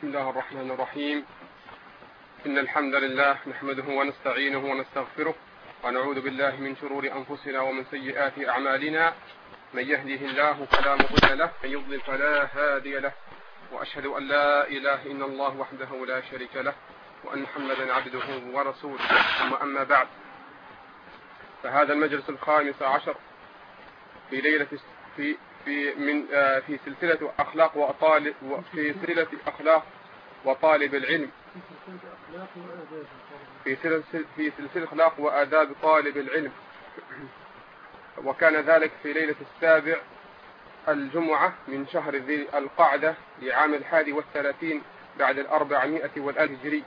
بسم الله الرحمن الرحيم. إن الحمد لله نحمده ونستعينه ونستغفره ونعوذ بالله من شرور أنفسنا ومن سيئات أعمالنا. من يهده الله فلا مضل له من يضلل فلا هادي له. وأشهد أن لا إله إلا الله وحده لا شريك له وأن محمدا عبده ورسوله. ثم أما بعد فهذا المجلس الخامس عشر في ليلة في في من آه، في سلسلة أخلاق وطالب في سلسلة أخلاق وطالب العلم. في سلسلة في سلسلة أخلاق وآداب طالب العلم. وكان ذلك في ليلة السابع الجمعة من شهر ذي القعدة لعام الحادي والثلاثين بعد الأربعمائة والألف هجري.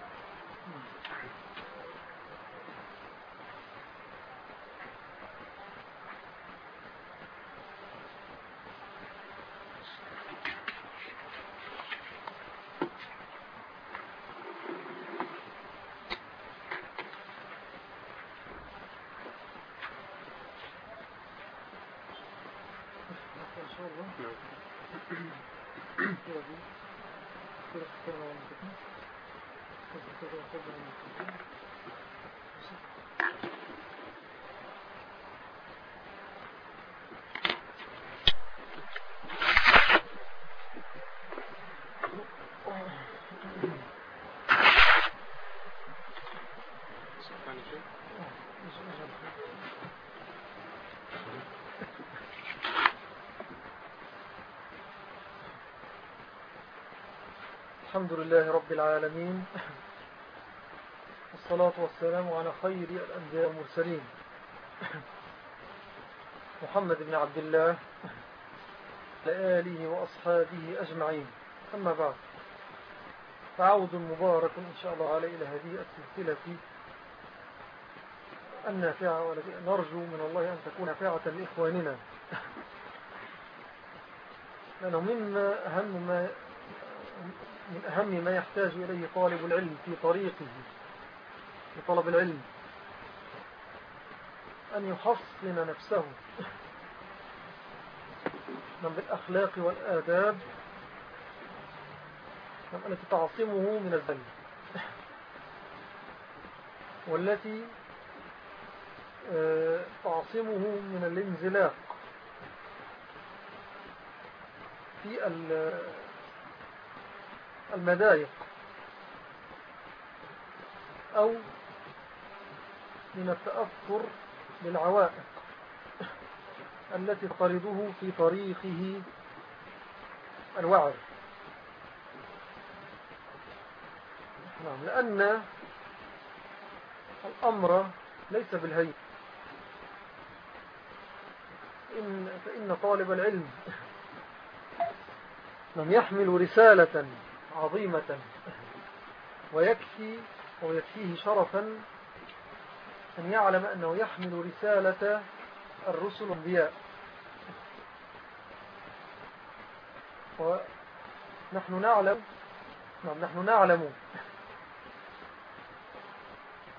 الحمد لله رب العالمين. والصلاة والسلام على خير الأنبياء والمرسلين. محمد بن عبد الله لآله وأصحابه أجمعين. أما بعد فعود مبارك إن شاء الله على إلى هذه السلسلة النافعة والتي نرجو من الله أن تكون نافعة لإخواننا. لأنه مما أهم ما من أهم ما يحتاج إليه طالب العلم في طريقه لطلب العلم. أن يحصن نفسه من بالأخلاق والآداب التي تعصمه من البل والتي آه، تعصمه من الانزلاق في المضايق أو من التأثر بالعوائق التي تطرده في طريقه الوعر. نعم لأن الأمر ليس بالهيئ إن فإن طالب العلم لم يحمل رسالة عظيمة. ويكفي أو يكفيه شرفا أن يعلم أنه يحمل رسالة الرسل الأنبياء. ونحن نعلم نعم نحن نعلم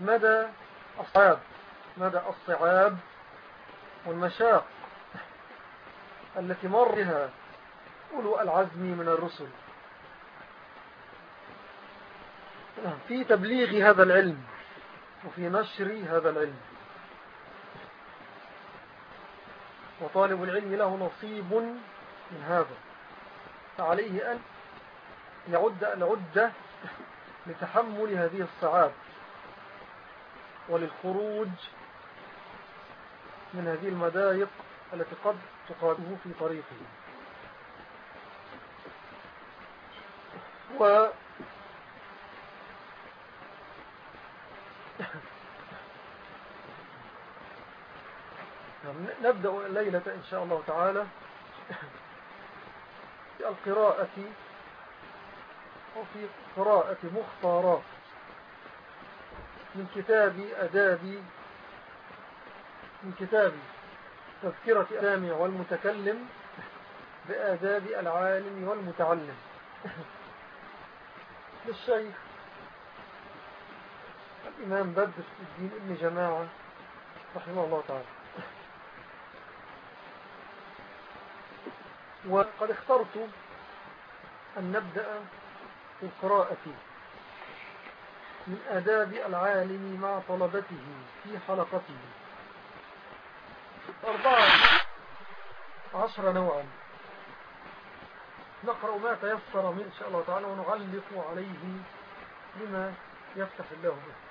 مدى الصعاب مدى الصعاب والمشاق التي مر بها أولو العزم من الرسل. في تبليغ هذا العلم وفي نشر هذا العلم. وطالب العلم له نصيب من هذا. فعليه أن يعد العدة لتحمل هذه الصعاب وللخروج من هذه المضايق التي قد تقاده في طريقه. و نبدأ الليلة إن شاء الله تعالى في القراءة وفي قراءة مختارات من كتاب أداب من كتاب تذكرة السامع والمتكلم بآداب العالم والمتعلم. للشيخ الإمام بدر الدين ابن جماعة رحمه الله تعالى. وقد اخترت أن نبدأ في القراءة من آداب العالم مع طلبته في حلقته. أربعة عشر نوعا. نقرأ ما تيسر من إن شاء الله تعالى ونعلق عليه لما يفتح الله به.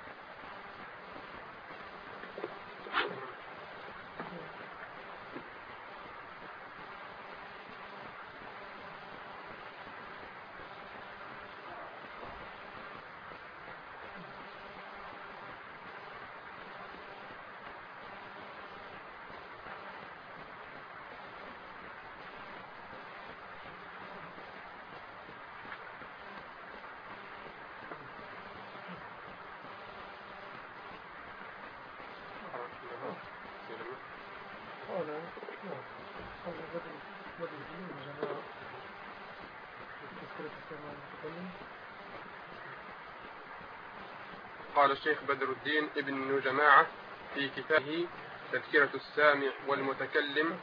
قال الشيخ بدر الدين ابن جماعة في كتابه تذكرة السامع والمتكلم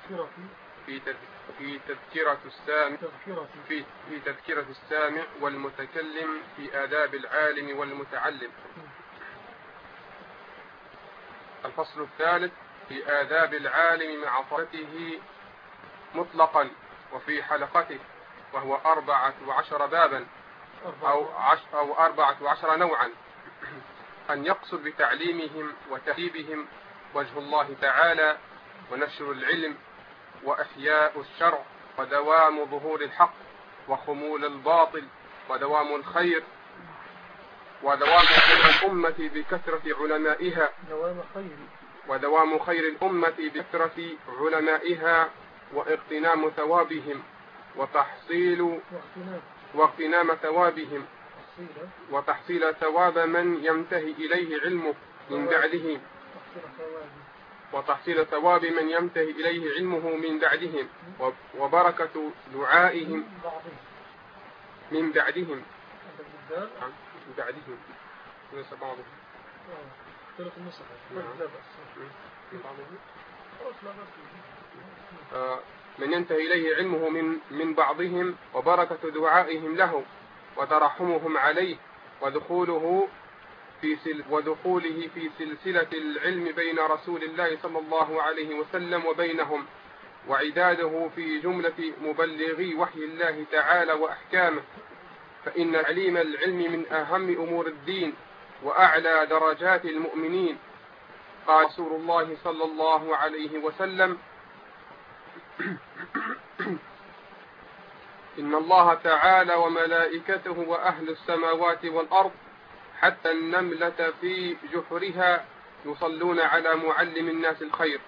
في في تذكرة السامع في في تذكرة السامع والمتكلم في آداب العالم والمتعلم. الفصل الثالث في آداب العالم مع طلبته مطلقا وفي حلقته وهو أربعة وعشر بابا أو, أو أربعة وعشر نوعا. أن يقصد بتعليمهم وتهذيبهم وجه الله تعالى ونشر العلم وإحياء الشرع ودوام ظهور الحق وخمول الباطل ودوام الخير ودوام خير الأمة بكثرة علمائها دوام خير. ودوام خير الأمة بكثرة علمائها واغتنام ثوابهم وتحصيل واغتنام. ثوابهم وتحصيل ثواب من ينتهي إليه علمه من بعدهم وتحصيل ثواب من ينتهي إليه علمه من بعدهم وبركة دعائهم من بعدهم. من بعدهم. ليس بعضهم. من ينتهي إليه علمه من من بعضهم. وبركة دعائهم له. وترحمهم عليه ودخوله في سل ودخوله في سلسلة العلم بين رسول الله صلى الله عليه وسلم وبينهم وعداده في جملة مبلغي وحي الله تعالى وأحكامه. فإن عليم العلم من أهم أمور الدين وأعلى درجات المؤمنين. قال رسول الله صلى الله عليه وسلم إن الله تعالى وملائكته وأهل السماوات والأرض حتى النملة في جحرها يصلون على معلم الناس الخير.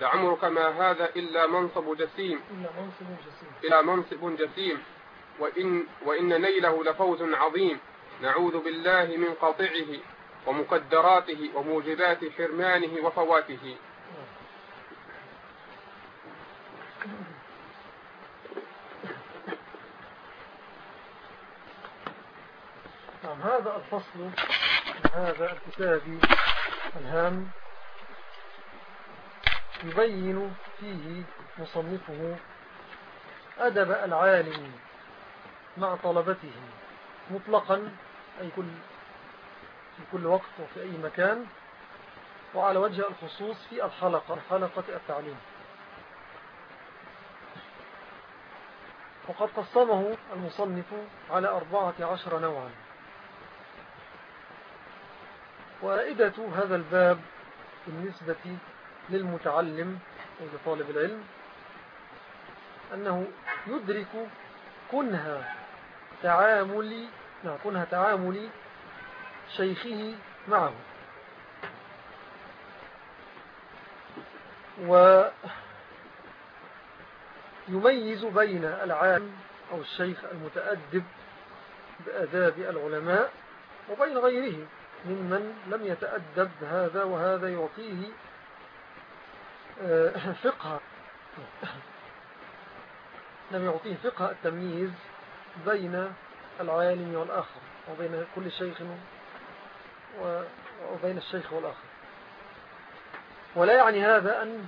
لعمرك ما هذا إلا منصب جسيم. إلا منصب جسيم. إلا منصب جسيم. وإن, وإن نيله لفوز عظيم. نعوذ بالله من قاطعه ومقدراته وموجبات حرمانه وفواته نعم هذا الفصل. هذا الكتاب الهام يبين فيه مصنفه أدب العالم مع طلبته مطلقا أي كل في كل وقت وفي أي مكان وعلى وجه الخصوص في الحلقة حلقة التعليم. وقد قسمه المصنف على أربعة عشر نوعا. وائدة هذا الباب بالنسبة للمتعلم أو لطالب العلم أنه يدرك كنها تعامل نعم كنها تعامل شيخه معه. ويميز بين العالم أو الشيخ المتأدب بأداب العلماء وبين غيره ممن لم يتأدب هذا وهذا يعطيه آه، فقه. لم يعطيه فقه التمييز بين العالم والآخر وبين كل شيخ وبين الشيخ والآخر. ولا يعني هذا أن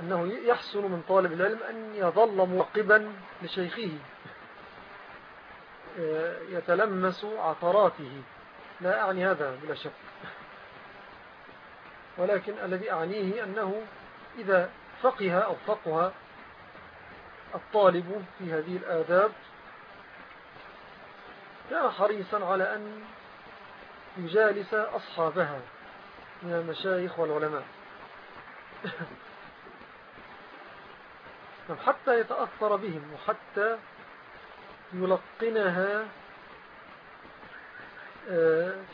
أنه يحسن من طالب العلم أن يظل مراقبا لشيخه يتلمس عثراته لا أعني هذا بلا شك. ولكن الذي أعنيه أنه إذا فقه أو فقه الطالب في هذه الآداب كان حريصا على أن يجالس أصحابها من المشايخ والعلماء. حتى يتأثر بهم وحتى يلقنها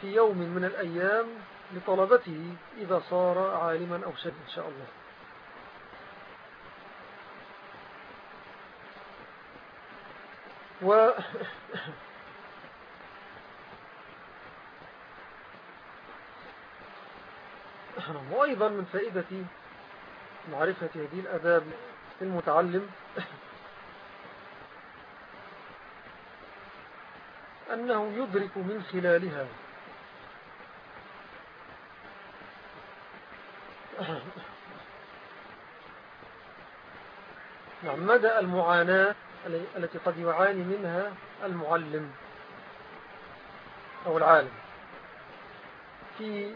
في يوم من الأيام لطلبته إذا صار عالما أو شد إن شاء الله. و وأيضا من فائدة معرفة هذه الأداب المتعلم أنه يدرك من خلالها. نعم مدى المعاناة التي قد يعاني منها المعلم أو العالم في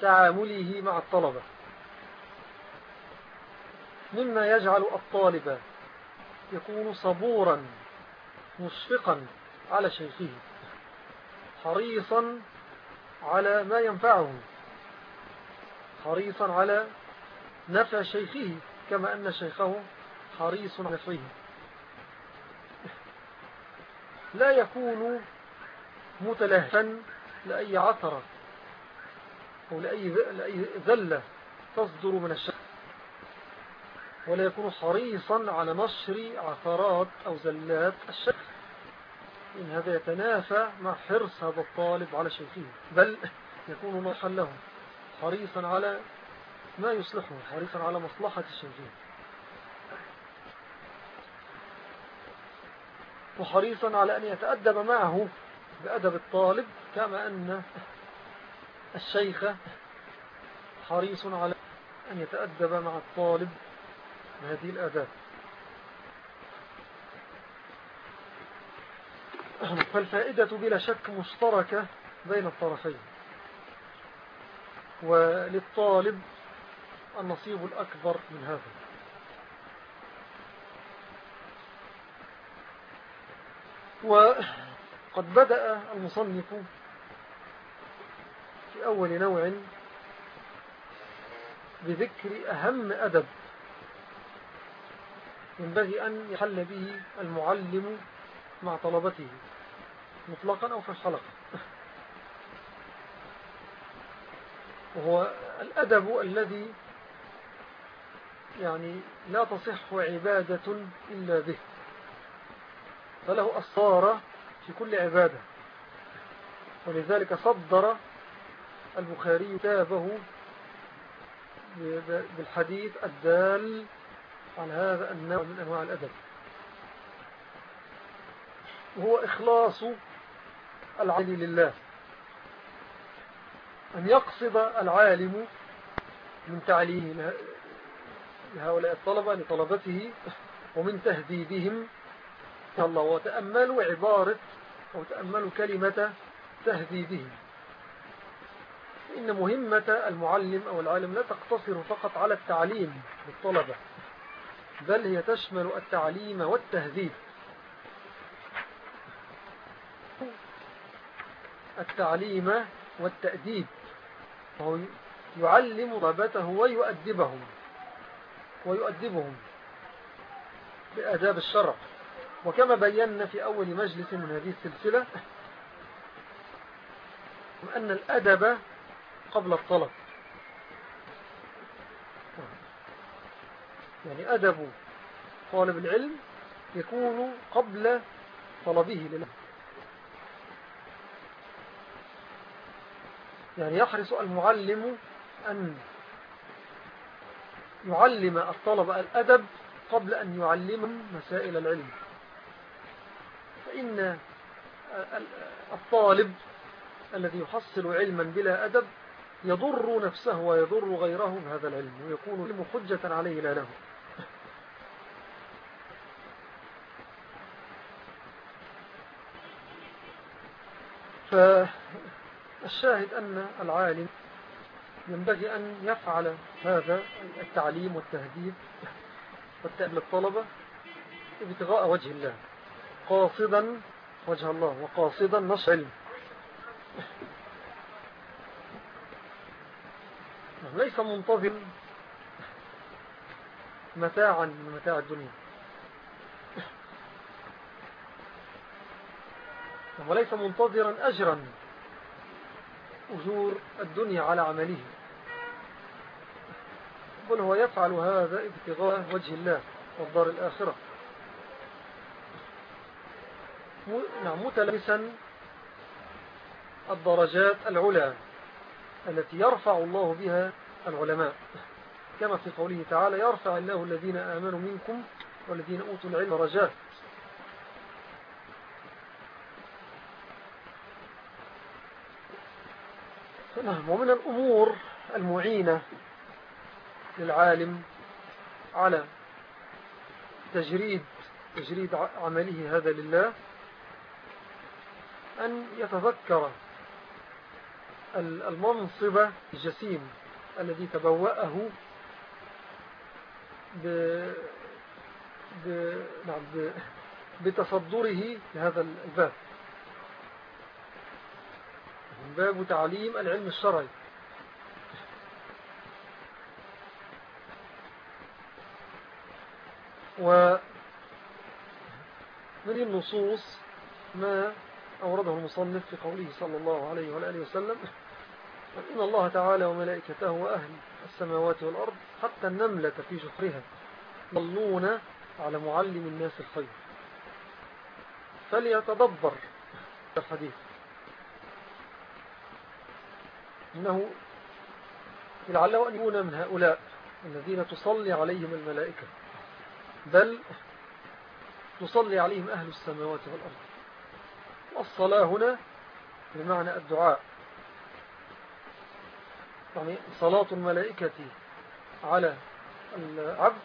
تعامله مع الطلبة. مما يجعل الطالب يكون صبورا مشفقا. على شيخه حريصا على ما ينفعه حريصا على نفع شيخه كما أن شيخه حريص على نفعه. لا يكون متلهفا لأي عثرة أو لأي ذلة تصدر من الشيخ ولا يكون حريصا على نشر عثرات أو زلات الشيخ. إن هذا يتنافى مع حرص هذا الطالب على شيخه بل يكون ناصحا له حريصا على ما يصلحه حريصا على مصلحة الشيخين وحريصا على أن يتأدب معه بأدب الطالب كما أن الشيخ حريص على أن يتأدب مع الطالب بهذه الآداب. فالفائدة بلا شك مشتركة بين الطرفين. وللطالب النصيب الأكبر من هذا. وقد بدأ المصنف في أول نوع بذكر أهم أدب. ينبغي أن يحل به المعلم مع طلبته. مطلقا أو في الحلقة وهو الأدب الذي يعني لا تصح عبادة إلا به. فله أصارة في كل عبادة. ولذلك صدر البخاري كتابه بالحديث الدال على هذا النوع من أنواع الأدب. وهو إخلاص العالم لله. أن يقصد العالم من تعليم لهؤلاء الطلبة لطلبته ومن تهذيبهم. الله وتأملوا عبارة أو تأملوا كلمة تهذيبهم. إن مهمة المعلم أو العالم لا تقتصر فقط على التعليم للطلبة بل هي تشمل التعليم والتهذيب. التعليم والتأديب. فهو يعلم طلبته ويؤدبهم. ويؤدبهم بأداب الشرع. وكما بينا في أول مجلس من هذه السلسلة أن الأدب قبل الطلب. يعني أدب طالب العلم يكون قبل طلبه لله. يعني يحرص المعلم أن يعلم الطلبة الأدب قبل أن يعلمهم مسائل العلم. فإن الطالب الذي يحصل علما بلا أدب يضر نفسه ويضر غيره بهذا العلم ويكون حجة عليه لا له. فالشاهد أن العالم ينبغي أن يفعل هذا التعليم والتهديد والتأمل الطلبة ابتغاء وجه الله. قاصدا وجه الله وقاصدا نشر علم. ليس منتظر متاعا من متاع الدنيا. وليس منتظرا أجرا أجور الدنيا على عمله. بل هو يفعل هذا ابتغاء وجه الله والدار الآخرة. نعم متلبسا الدرجات العلى التي يرفع الله بها العلماء. كما في قوله تعالى يرفع الله الذين آمنوا منكم والذين أوتوا العلم درجات ومن الأمور المعينة للعالم على تجريد تجريد عمله هذا لله أن يتذكر المنصب الجسيم الذي تبوأه ب... ب... نعم. بتصدره لهذا الباب باب تعليم العلم الشرعي. ومن النصوص ما أورده المصنف في قوله صلى الله عليه وآله وسلم إن الله تعالى وملائكته وأهل السماوات والأرض حتى النملة في جحرها يظلون على معلم الناس الخير. فليتدبر الحديث. إنه لعله أن يكون من هؤلاء الذين تصلي عليهم الملائكة بل تصلي عليهم أهل السماوات والأرض. والصلاة هنا بمعنى الدعاء. يعني صلاة الملائكة على العبد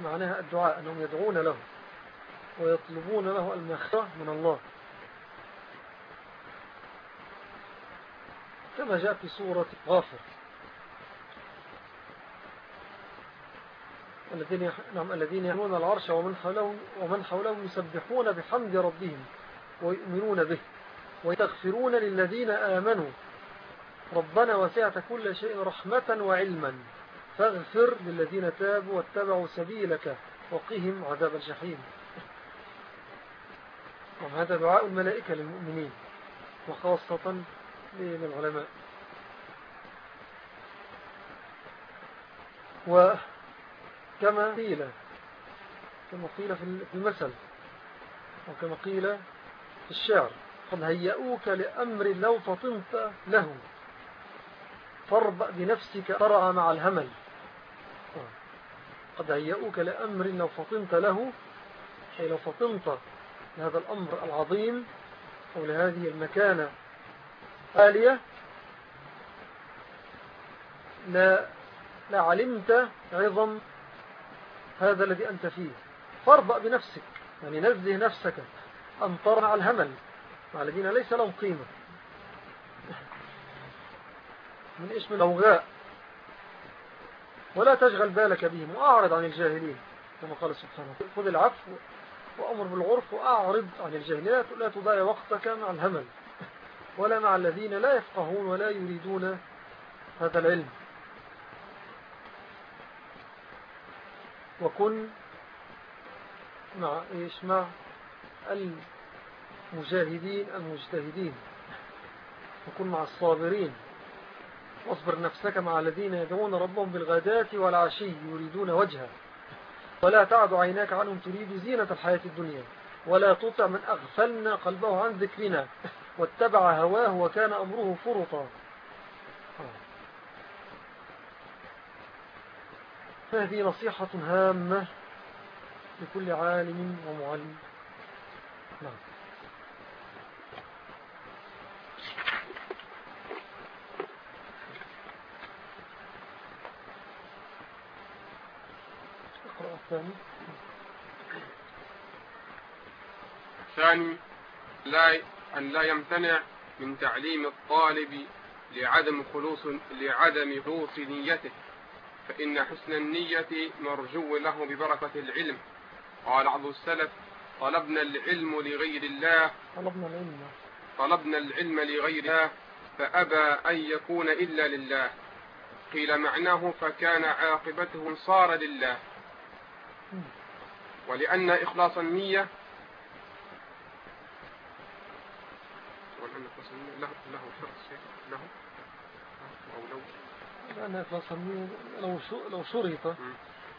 معناها الدعاء أنهم يدعون له ويطلبون له المغفرة من الله. كما جاء في سورة غافر. الذين نعم الذين يحملون العرش ومن حولهم ومن حولهم يسبحون بحمد ربهم ويؤمنون به ويستغفرون للذين آمنوا. ربنا وسعت كل شيء رحمة وعلما. فاغفر للذين تابوا واتبعوا سبيلك وقهم عذاب الجحيم. وهذا دعاء الملائكة للمؤمنين وخاصة للعلماء وكما قيل كما قيل في المثل وكما قيل في الشعر قد هيئوك لأمر لو فطنت له. فاربأ بنفسك ترعى مع الهمل. قد هيئوك لأمر لو فطنت له أي لو فطنت لهذا الأمر العظيم أو لهذه المكانة. آلية لا, لا علمت عظم هذا الذي أنت فيه. فاربأ بنفسك يعني نزه نفسك أن ترى الهمل مع الذين ليس لهم قيمة. من اسم الأوغاء. ولا تشغل بالك بهم وأعرض عن الجاهلين كما قال سبحانه. خذ العفو وأمر بالعرف وأعرض عن الجاهلين لا تضيع وقتك مع الهمل. ولا مع الذين لا يفقهون ولا يريدون هذا العلم. وكن مع إيش؟ مع المجاهدين المجتهدين. وكن مع الصابرين. واصبر نفسك مع الذين يدعون ربهم بالغداة والعشي يريدون وجهه. ولا تعد عيناك عنهم تريد زينة الحياة الدنيا. ولا تطع من أغفلنا قلبه عن ذكرنا. واتبع هواه وكان أمره فرطا. فهذه نصيحة هامة لكل عالم ومعلم. نعم. الثاني. الثاني. لا أن لا يمتنع من تعليم الطالب لعدم خلوص لعدم خلوص نيته فإن حسن النية مرجو له ببركة العلم. قال بعض السلف طلبنا العلم لغير الله. طلبنا العلم. طلبنا العلم لغير الله فأبى أن يكون إلا لله. قيل معناه فكان عاقبته صار لله. ولأن إخلاص النية له له شرط له. أو لو لأن إخلاص النية لو لو شرط.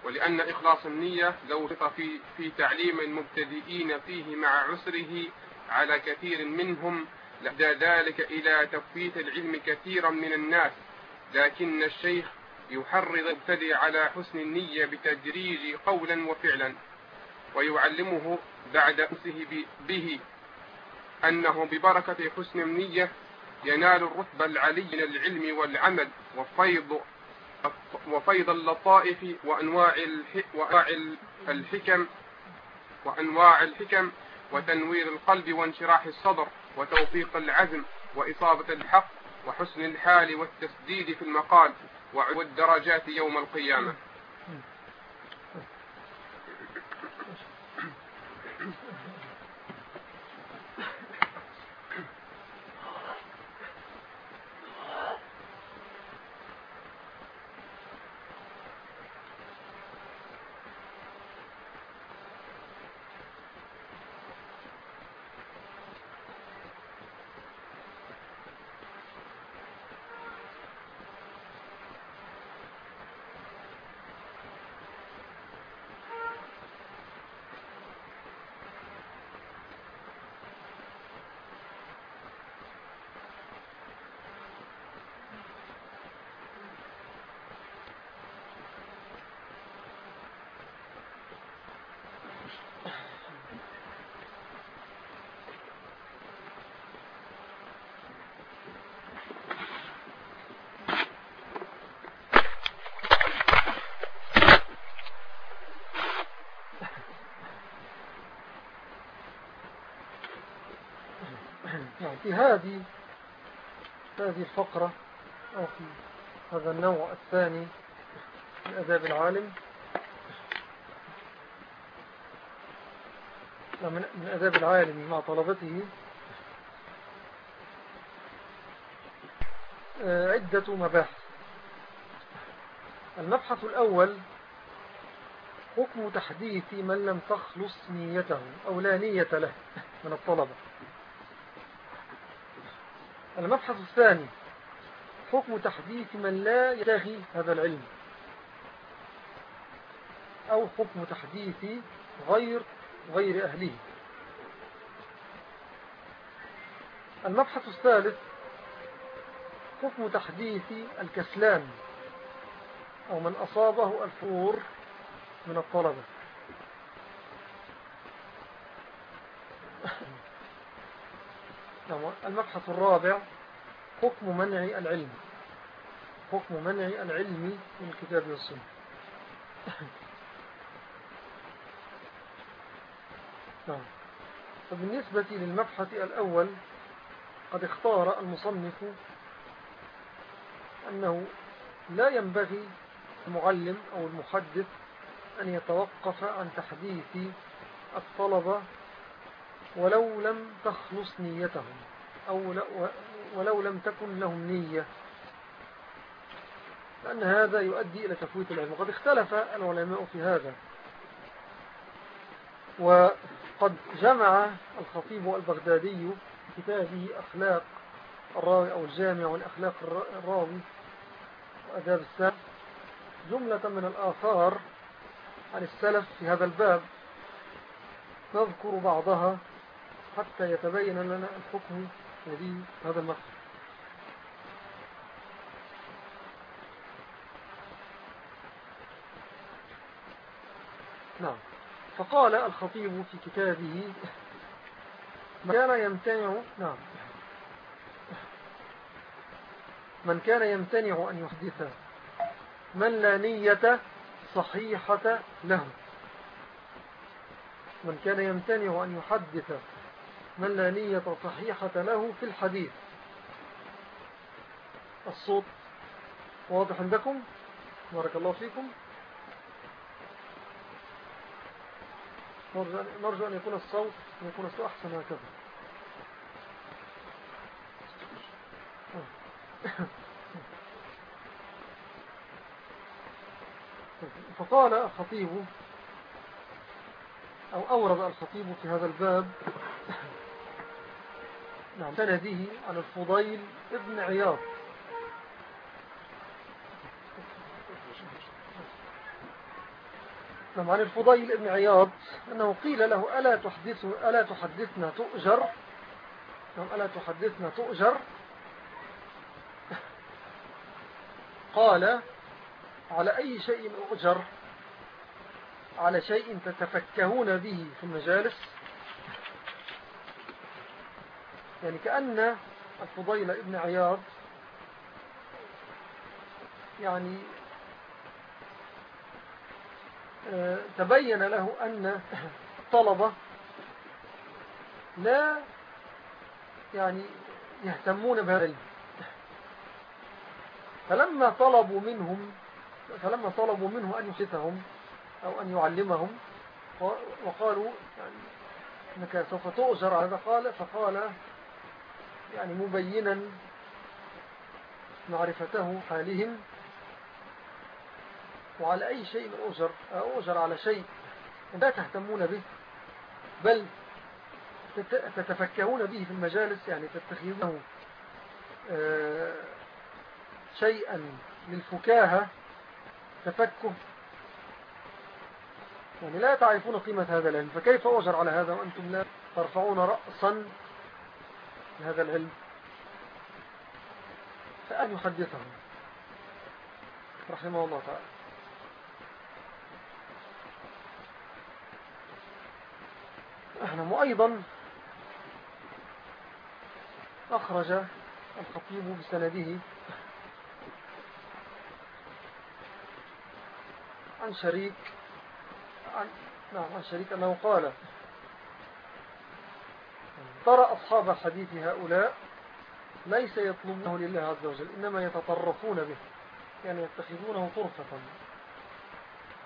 ولأن إخلاص النية لو شرط في في تعليم المبتدئين فيه مع عسره على كثير منهم لدى ذلك إلى تفويت العلم كثيرا من الناس. لكن الشيخ يحرض المبتدئ على حسن النية بتدريج قولا وفعلا ويعلمه بعد أمسه به. أنه ببركة حسن النية ينال الرتبة العلي من العلم والعمل وفيض وفيض اللطائف وأنواع وأنواع الحكم وأنواع الحكم وتنوير القلب وانشراح الصدر وتوفيق العزم وإصابة الحق وحسن الحال والتسديد في المقال والدرجات يوم القيامة. يعني في هذه هذه الفقرة أو في هذا النوع الثاني من أداب العالم من أداب العالم مع طلبته آه، عدة مباحث. المبحث الأول حكم تحديث من لم تخلص نيته أو لا نية له من الطلبة. المبحث الثاني حكم تحديث من لا يتغي هذا العلم. أو حكم تحديث غير غير أهله. المبحث الثالث حكم تحديث الكسلان أو من أصابه الفور من الطلبة نعم، المبحث الرابع حكم منع العلم. حكم منع العلم من الكتاب والسنة. نعم. فبالنسبة للمبحث الأول قد اختار المصنف أنه لا ينبغي المعلم أو المحدث أن يتوقف عن تحديث الطلبة ولو لم تخلص نيتهم أو ولو لم تكن لهم نية. لأن هذا يؤدي إلى تفويت العلم. وقد اختلف العلماء في هذا. وقد جمع الخطيب البغدادي كتابه أخلاق الراوي أو الجامع والأخلاق الراوي وأداب السلف جملة من الآثار عن السلف في هذا الباب. نذكر بعضها. حتى يتبين لنا الحكم هذه هذا المقصد. نعم. فقال الخطيب في كتابه من كان يمتنع نعم. من كان يمتنع أن يحدث من لا نية صحيحة له. من كان يمتنع أن يحدث من لا نية صحيحة له في الحديث. الصوت واضح عندكم؟ بارك الله فيكم. نرجو أن يكون الصوت أن يكون الصوت أحسن هكذا. فقال الخطيب أو أورد الخطيب في هذا الباب نعم. سنده عن الفضيل ابن عياض. نعم عن الفضيل ابن عياض أنه قيل له ألا, تحدث ألا تحدثنا تؤجر؟ نعم ألا تحدثنا تؤجر؟ قال على أي شيء أؤجر؟ على شيء تتفكهون به في المجالس؟ يعني كأن الفضيل ابن عياض يعني آه، تبين له أن الطلبة لا يعني يهتمون بهذا العلم. فلما طلبوا منهم فلما طلبوا منه أن يحدثهم أو أن يعلمهم وقالوا يعني أنك سوف تؤجر على هذا قال فقال يعني مبينا معرفته حالهم وعلى أي شيء أؤجر أؤجر على شيء لا تهتمون به بل تتفكهون به في المجالس يعني تتخذونه آه، شيئا للفكاهة تفكه. يعني لا تعرفون قيمة هذا العلم فكيف أجر على هذا وأنتم لا ترفعون رأسا لهذا العلم فأن يحدثهم رحمه الله تعالى. أهلا وأيضا أخرج الخطيب بسنده عن شريك عن نعم عن شريك أنه قال ترى أصحاب حديث هؤلاء ليس يطلبونه لله عز وجل إنما يتطرفون به يعني يتخذونه طرفة.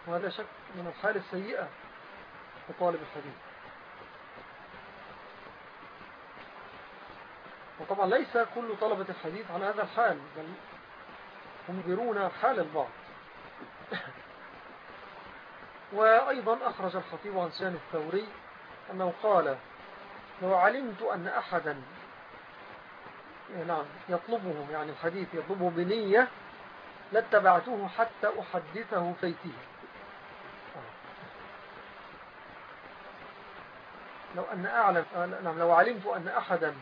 وهذا شك من الحال السيئة لطالب الحديث. وطبعا ليس كل طلبة الحديث على هذا الحال بل هم يرون حال البعض. وأيضا أخرج الخطيب عن سيان الثوري أنه قال لو علمت أن أحدا نعم يطلبه يعني الحديث يطلبه بنية لاتبعته حتى أحدثه فيته لو أن أعلم نعم لو علمت أن أحدا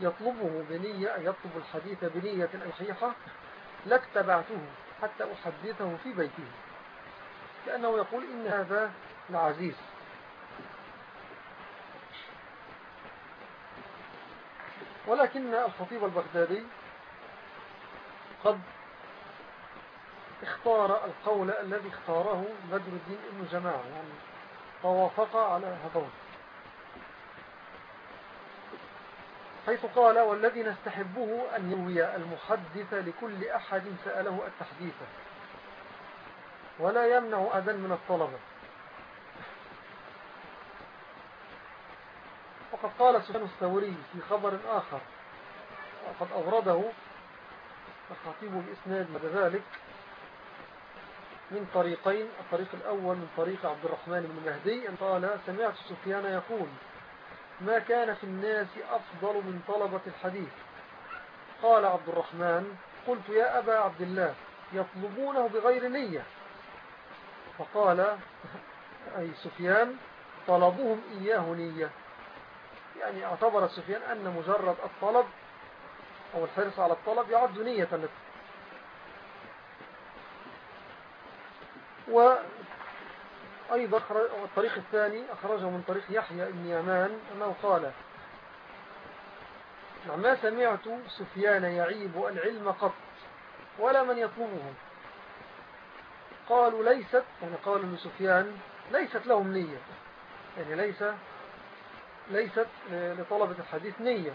يطلبه بنية يطلب الحديث بنية صحيحة لاتبعته حتى أحدثه في بيته. كأنه يقول إن هذا العزيز ولكن الخطيب البغدادي قد اختار القول الذي اختاره بدر الدين ابن جماعة يعني توافق على هذا حيث قال والذي نستحبه أن يروي المحدث لكل أحد سأله التحديث ولا يمنع أذن من الطلبة. وقد قال سفيان الثوري في خبر آخر وقد أورده الخطيب بإسناد ذلك من طريقين الطريق الأول من طريق عبد الرحمن بن مهدي أن قال سمعت سفيان يقول ما كان في الناس أفضل من طلبة الحديث قال عبد الرحمن قلت يا أبا عبد الله يطلبونه بغير نية فقال أي سفيان طلبهم إياه نية يعني اعتبر سفيان أن مجرد الطلب أو الحرص على الطلب يعد نية لك وأيضا الطريق الثاني أخرجه من طريق يحيى بن يمان أنه قال ما سمعت سفيان يعيب العلم قط ولا من يطلبه. قالوا ليست. يعني قال ابن سفيان ليست لهم نية. يعني ليس ليست لطلبة الحديث نية.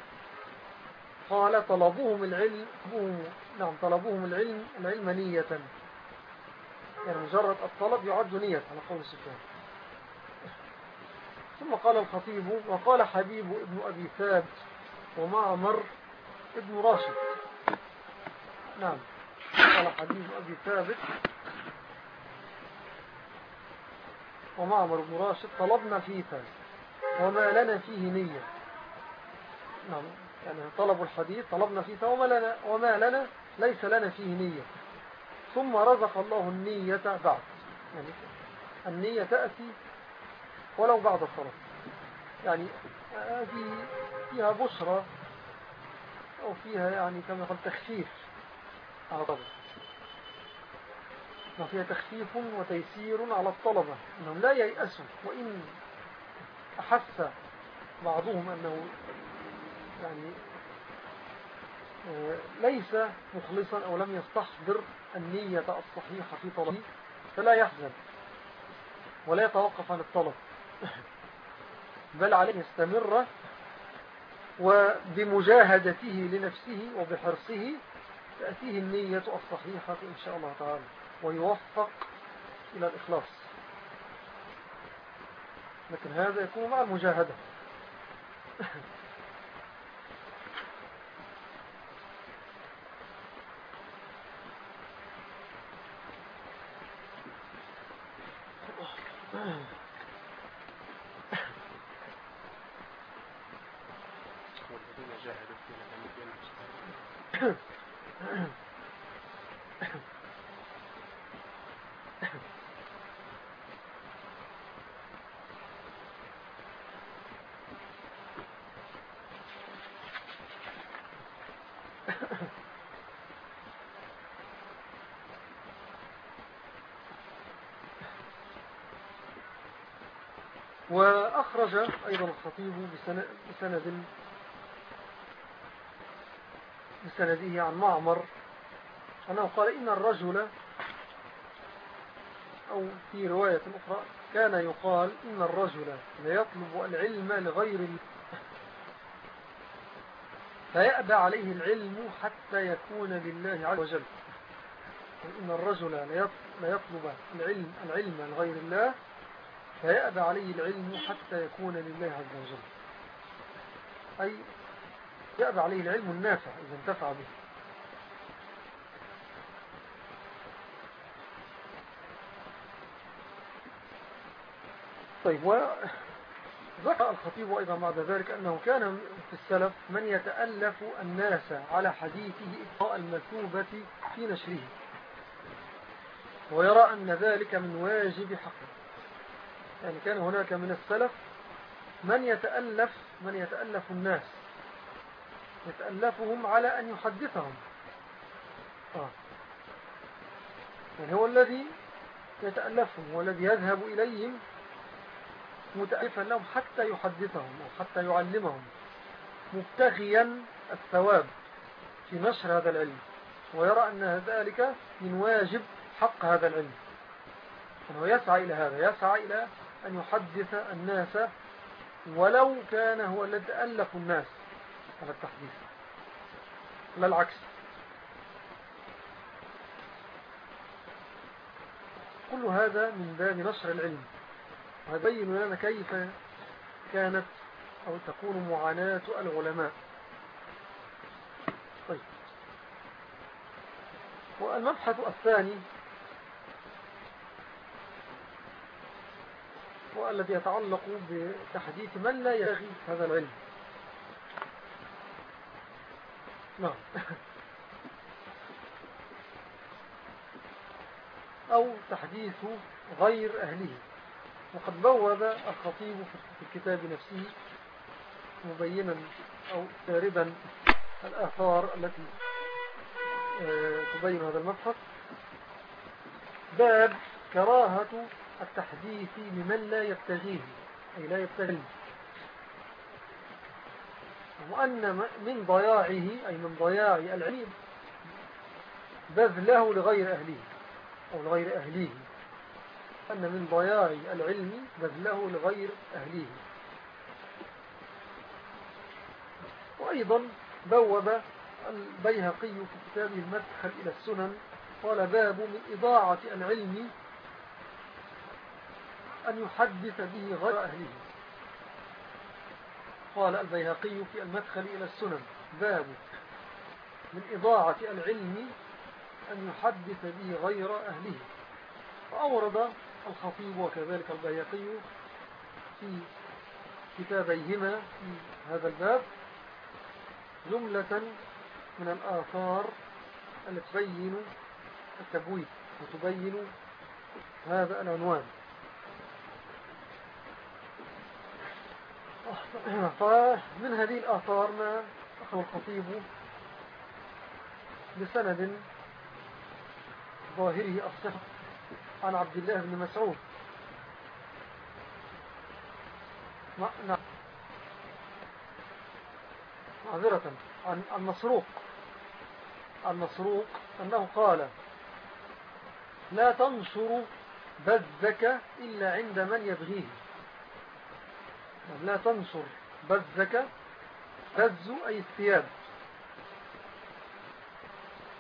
قال طلبوهم العلم نعم طلبوهم العلم العلم نية. يعني مجرد الطلب يعد نية على قول سفيان ثم قال الخطيب وقال حبيب ابن أبي ثابت ومعمر ابن راشد. نعم قال حبيب أبي ثابت ومعمر بن راشد طلبنا فيها وما لنا فيه نية. نعم يعني طلب الحديث طلبنا فيها وما لنا, وما لنا ليس لنا فيه نية. ثم رزق الله النية بعد. يعني النية تأتي ولو بعد الصلاة. يعني هذه فيها بشرة أو فيها يعني كما قال تخفيف على طبعا وفيها تخفيف وتيسير على الطلبة. أنهم لا ييأسوا. وإن أحس بعضهم أنه يعني آه، ليس مخلصا أو لم يستحضر النية الصحيحة في طلبه فلا يحزن ولا يتوقف عن الطلب بل عليه يستمر وبمجاهدته لنفسه وبحرصه تأتيه النية الصحيحة إن شاء الله تعالى ويوفق إلى الإخلاص. لكن هذا يكون مع المجاهدة. وأخرج أيضا الخطيب بسند بسنده عن معمر أنه قال إن الرجل أو في رواية أخرى كان يقال إن الرجل ليطلب العلم لغير فيأبى عليه العلم حتى يكون لله عز وجل. إن الرجل ليطلب العلم, العلم لغير الله فيأبى عليه العلم حتى يكون لله عز وجل. أي يأبى عليه العلم النافع إذا انتفع به. طيب وذكر الخطيب أيضا بعد ذلك أنه كان في السلف من يتألف الناس على حديثه إطاء المثوبة في نشره. ويرى أن ذلك من واجب حقه. يعني كان هناك من السلف من يتألف من يتألف الناس يتألفهم على أن يحدثهم. آه. يعني هو الذي يتألفهم هو الذي يذهب إليهم متألفا لهم حتى يحدثهم أو حتى يعلمهم مبتغيا الثواب في نشر هذا العلم. ويرى أن ذلك من واجب حق هذا العلم. أنه يسعى إلى هذا يسعى إلى أن يحدث الناس ولو كان هو الذي ألف الناس على التحديث. لا العكس. كل هذا من باب نشر العلم. ويبين لنا كيف كانت أو تكون معاناة العلماء. طيب. والمبحث الثاني والذي يتعلق بتحديث من لا يغي هذا العلم. نعم. أو تحديث غير أهله. وقد بوب الخطيب في الكتاب نفسه مبينا أو ساردا الآثار التي آه، تبين هذا المبحث باب كراهة التحديث لمن لا يبتغيه أي لا يبتغيه. وأن من ضياعه أي من ضياع العلم بذله لغير أهله أو لغير أهليه أن من ضياع العلم بذله لغير أهليه وأيضا بوب البيهقي في كتابه المدخل إلى السنن قال باب من إضاعة العلم أن يحدث به غير أهله. قال البيهقي في المدخل إلى السنن باب من إضاعة العلم أن يحدث به غير أهله. وأورد الخطيب وكذلك البيهقي في كتابيهما في هذا الباب جملة من الآثار التي تبين التبويب وتبين هذا العنوان. فمن هذه الآثار ما أخذ الخطيب بسند ظاهره الصحة عن عبد الله بن مسعود. نعم. معذرة عن المسروق. المسروق أنه قال لا تنشر بذك إلا عند من يبغيه. لا تنشر بذك بز أي الثياب.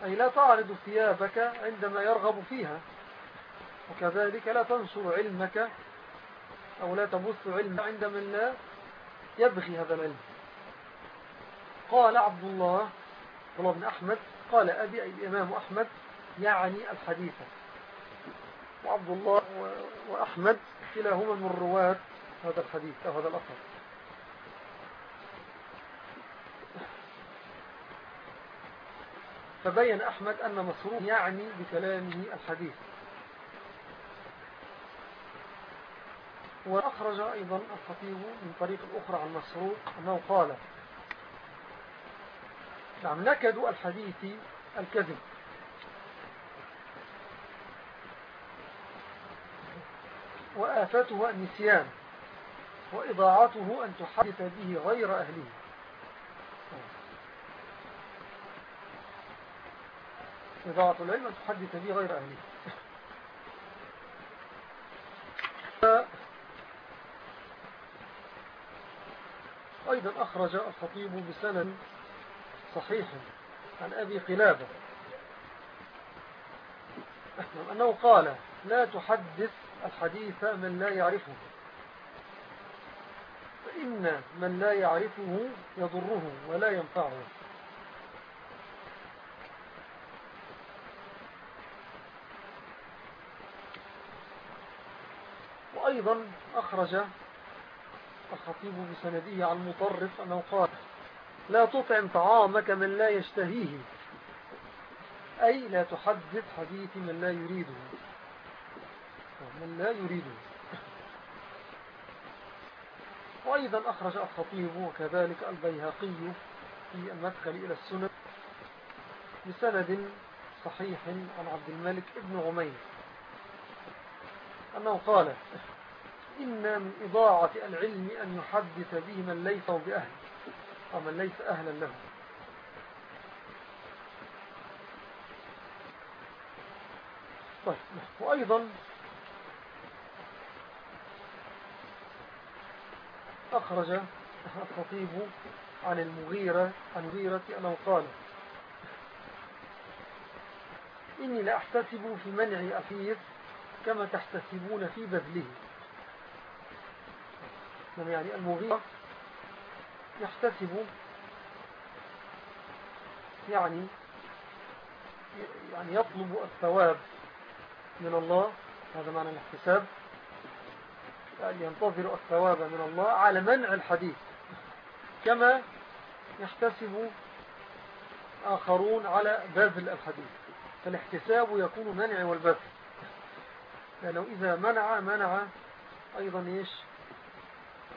أي لا تعرض ثيابك عندما يرغب فيها. وكذلك لا تنشر علمك أو لا تبث علمك عند من لا يبغي هذا العلم. قال عبد الله الله بن أحمد قال أبي أي الإمام أحمد يعني الحديث. وعبد الله وأحمد كلاهما من رواة هذا الحديث أو هذا الأثر. فبين أحمد أن مسروق يعني بكلامه الحديث. وأخرج أيضا الخطيب من طريق الأخرى عن مسروق أنه قال نعم نكد الحديث الكذب. وآفته النسيان. وإضاعته أن تحدث به غير أهله. إضاعة العلم أن تحدث به غير أهله. أيضا أخرج الخطيب بسند صحيح عن أبي قلابة. أنه قال لا تحدث الحديث من لا يعرفه. من لا يعرفه يضره ولا ينفعه. وأيضا أخرج الخطيب بسنده عن مطرف أنه قال لا تطعم طعامك من لا يشتهيه أي لا تحدث حديث من لا يريده. من لا يريده. وأيضا أخرج الخطيب وكذلك البيهقي في المدخل إلى السنة بسند صحيح عن عبد الملك ابن عمير أنه قال إن من إضاعة العلم أن يحدث به من ليس بأهل أو من ليس أهلا له. طيب وأيضا أخرج الخطيب عن المغيرة عن المغيرة أنه قال إني لأحتسب في منع أفير كما تحتسبون في بذله. يعني المغيرة؟ يحتسب يعني يعني يطلب الثواب من الله هذا معنى الاحتساب. يعني ينتظر الثواب من الله على منع الحديث. كما يحتسب آخرون على بذل الحديث. فالاحتساب يكون منع والبذل. لأنه إذا منع منع أيضا إيش؟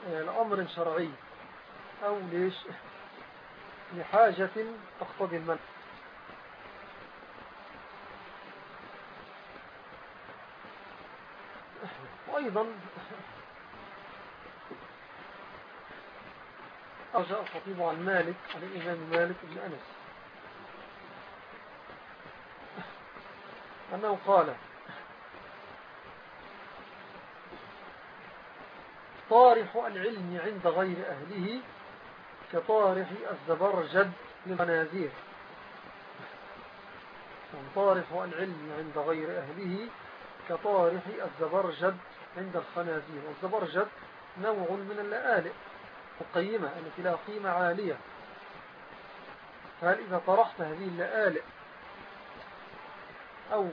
الأمر شرعي أو ليش؟ لحاجة تقتضي المنع. وأيضا أرجع الخطيب عن مالك عن الإمام مالك بن أنس. أنه قال طارح العلم عند غير أهله كطارح الزبرجد للخنازير طارح العلم عند غير أهله كطارح الزبرجد عند الخنازير. والزبرجد نوع من اللآلئ القيمة التي لها قيمة عالية. فهل إذا طرحت هذه اللآلئ أو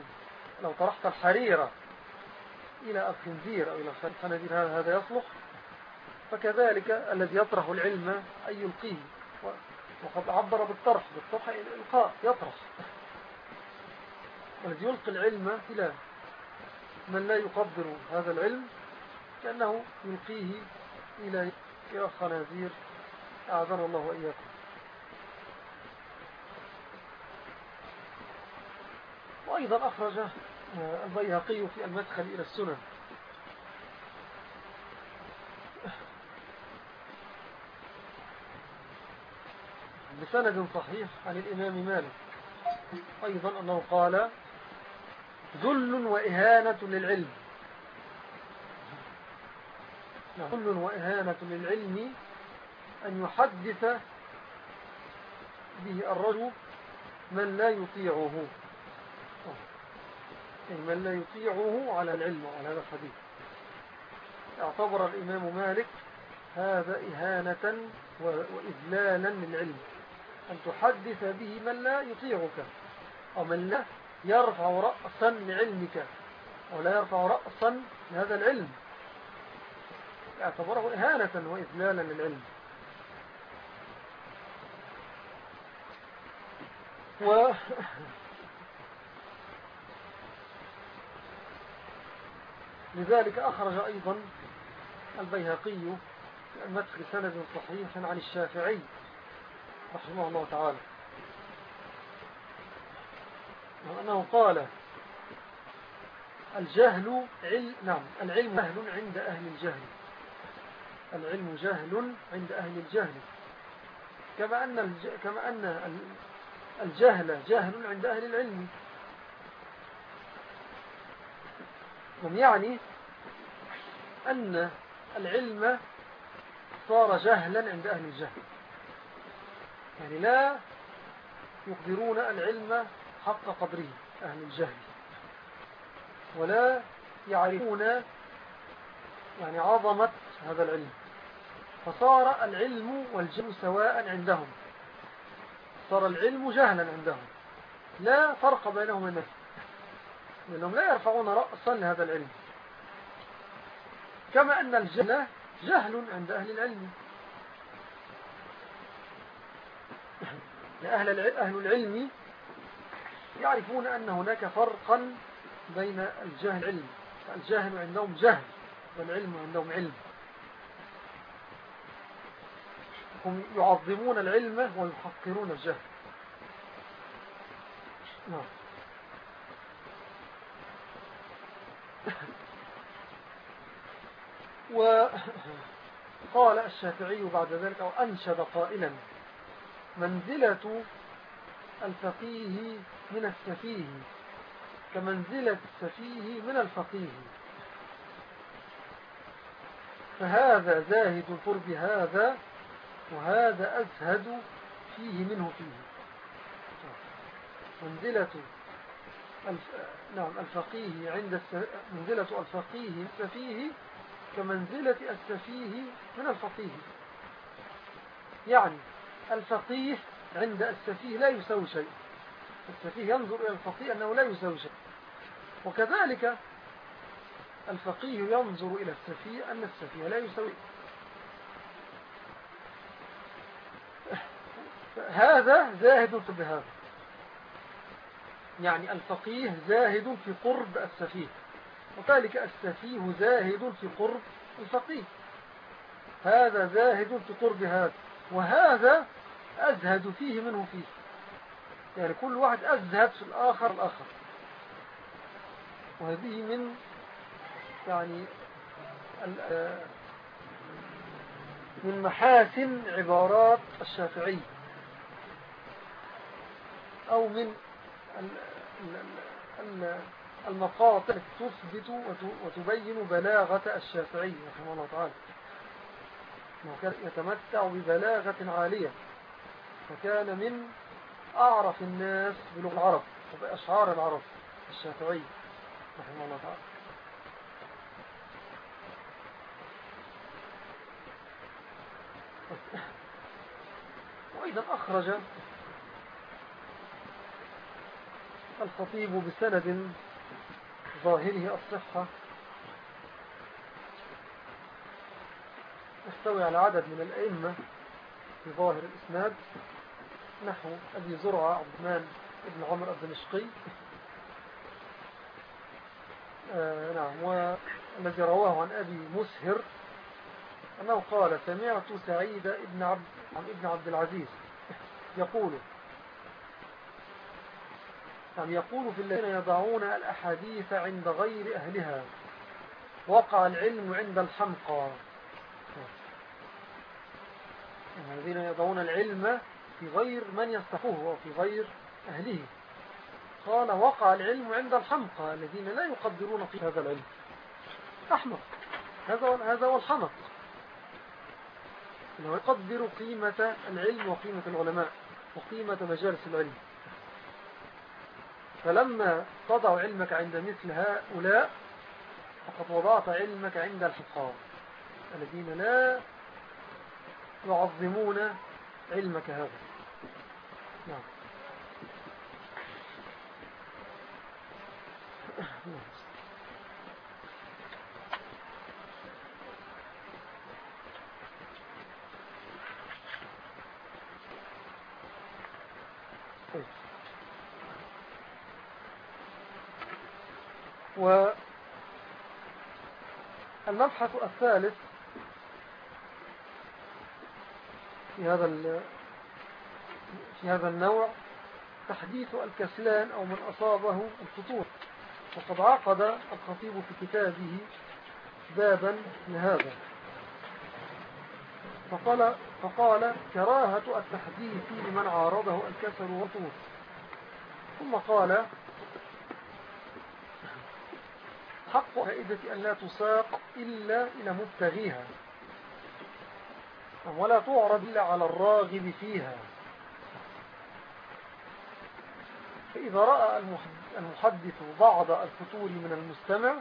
لو طرحت الحريرة إلى الخنزير أو إلى الخنازير هذا يصلح؟ فكذلك الذي يطرح العلم أن يلقيه. وقد عبر بالطرح بالطرح الإلقاء يطرح. والذي يلقي العلم إلى من لا يقدر هذا العلم كأنه يلقيه إلى الخنازير أعذر الله وإياكم. وأيضا أخرج البيهقي في المدخل إلى السنن. بسند صحيح عن الإمام مالك. أيضا أنه قال ذل وإهانة للعلم. ذل وإهانة للعلم أن يحدث به الرجل من لا يطيعه. أي من لا يطيعه على العلم وعلى هذا الحديث. اعتبر الإمام مالك هذا إهانة وإذلالا للعلم. أن تحدث به من لا يطيعك أو من لا يرفع رأسا لعلمك أو لا يرفع رأسا لهذا العلم. اعتبره إهانة وإذلالا للعلم. و لذلك أخرج أيضا البيهقي المدخل سند صحيح عن الشافعي رحمه الله تعالى. وأنه قال الجهل عل... نعم العلم جهل عند أهل الجهل. العلم جهل عند أهل الجهل. كما أن. كما أن الجهل جهل عند أهل العلم. يعني أن العلم صار جهلا عند أهل الجهل. يعني لا يقدرون العلم حق قدره أهل الجهل. ولا يعرفون يعني عظمة هذا العلم. فصار العلم والجهل سواء عندهم. صار العلم جهلا عندهم. لا فرق بينهم النفس لأنهم لا يرفعون رأسا لهذا العلم. كما أن الجهل جهل عند أهل العلم. أهل العلم يعرفون أن هناك فرقا بين الجهل والعلم الجهل عندهم جهل والعلم عندهم علم. هم يعظمون العلم ويحقرون الجهل. نعم. وقال الشافعي بعد ذلك أو أنشد قائلا منزلة الفقيه من السفيه كمنزلة السفيه من الفقيه. فهذا زاهد قرب هذا وهذا أزهد فيه منه فيه. منزلة. نعم الفقيه عند الس... منزلة الفقيه السفيه كمنزلة السفيه من الفقيه. يعني الفقيه عند السفيه لا يسوي شيء. السفيه ينظر إلى الفقيه أنه لا يسوي شيء. وكذلك الفقيه ينظر إلى السفيه أن السفيه لا يسوي هذا زاهد في بهذا يعني الفقيه زاهد في قرب السفيه. وذلك السفيه زاهد في قرب الفقيه. هذا زاهد في قرب هذا. وهذا أزهد فيه منه فيه. يعني كل واحد أزهد في الآخر الآخر. وهذه من يعني من محاسن عبارات الشافعي أو من المقاطع تثبت وتبين بلاغة الشافعي رحمه الله تعالى. يتمتع ببلاغة عالية. فكان من أعرف الناس بلغة العرب وبأشعار العرب الشافعي رحمه الله تعالى. وأيضا أخرج الخطيب بسند ظاهره الصحة. يحتوي على عدد من الأئمة في ظاهر الإسناد نحو أبي زرعة عبد الرحمن بن عمر الدمشقي. آه نعم والذي رواه عن أبي مسهر أنه قال سمعت سعيد ابن عبد, ابن عبد العزيز يقول يعني يقول في الذين يضعون الأحاديث عند غير أهلها وقع العلم عند الحمقى. الذين يضعون العلم في غير من يستحوه وفي غير أهله. قال وقع العلم عند الحمقى الذين لا يقدرون في هذا العلم. أحمق. هذا هذا هو الحمق. أنه يقدر قيمة العلم وقيمة العلماء وقيمة مجالس العلم. فلما تضع علمك عند مثل هؤلاء فقد وضعت علمك عند الحقار الذين لا يعظمون علمك هذا. نعم. والمبحث الثالث في هذا في هذا النوع تحديث الكسلان أو من أصابه الفطور وقد عقد الخطيب في كتابه بابا لهذا. فقال, فقال كراهة التحديث لمن عارضه الكسل والفطور ثم قال حق فائدة أن لا تساق إلا إلى مبتغيها ولا تعرض إلا على الراغب فيها. فإذا رأى المحدث بعض الفتور من المستمع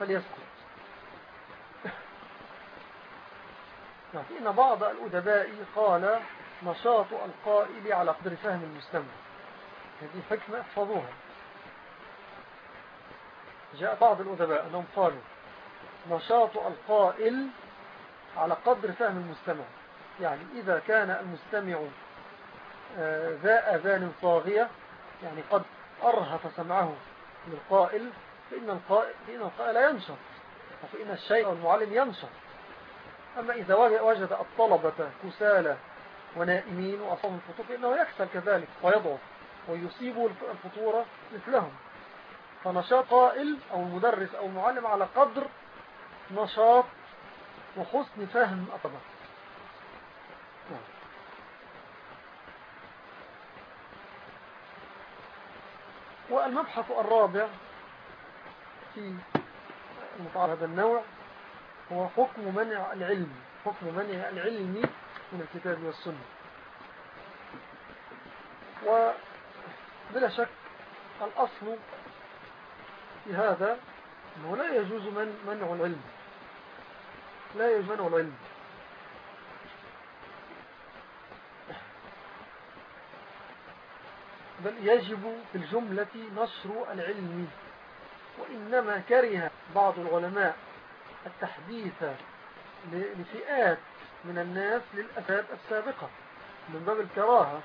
فليسكت فإن نعم، بعض الأدباء قال نشاط القائل على قدر فهم المستمع. هذه حكمة احفظوها. جاء بعض الأدباء أنهم قالوا نشاط القائل على قدر فهم المستمع. يعني إذا كان المستمع آه، ذا أذان طاغية يعني قد أرهف سمعه للقائل فإن القائل, فإن القائل ينشط وفإن الشيء المعلم ينشط. أما إذا وجد الطلبة كسالى ونائمين وأصاب الفطور فإنه يكسل كذلك ويضعف ويصيب الفطور مثلهم. فنشاط قائل أو المدرس أو المعلم على قدر نشاط وحسن فهم الطلبة والمبحث الرابع في هذا النوع هو حكم منع العلم حكم منع العلم من الكتاب والسنة. وبلا شك الأصل في هذا أنه لا يجوز من منع العلم. لا يجوز منع العلم. بل يجب في الجملة نشر العلم وإنما كره بعض العلماء التحديث لفئات من الناس للأسباب السابقة من باب الكراهة.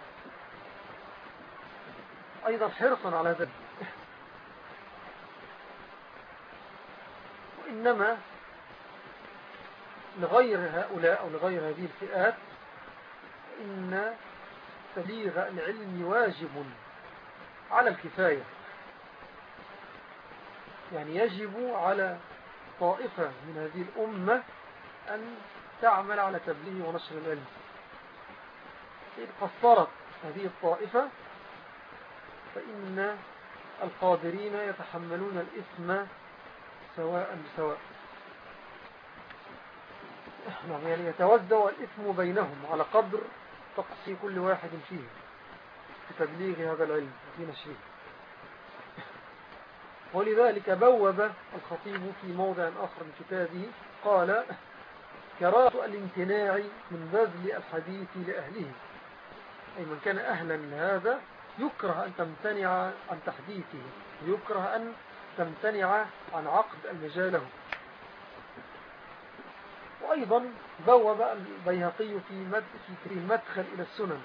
أيضا حرصا على ذلك. وإنما لغير هؤلاء أو لغير هذه الفئات إن تبليغ العلم واجب على الكفاية. يعني يجب على طائفة من هذه الأمة أن تعمل على تبليغ ونشر العلم. إذ قصرت هذه الطائفة فإن القادرين يتحملون الإثم سواء بسواء نعم يعني يتوزع الإثم بينهم على قدر تقصي كل واحد فيه في تبليغ هذا العلم في نشره. ولذلك بوب الخطيب في موضع آخر من كتابه قال كراهة الامتناع من بذل الحديث لأهله. أي من كان أهلا لهذا يكره أن تمتنع عن تحديثه يكره أن تمتنع عن عقد المجاله وأيضا بوب البيهقي في في المدخل إلى السنن.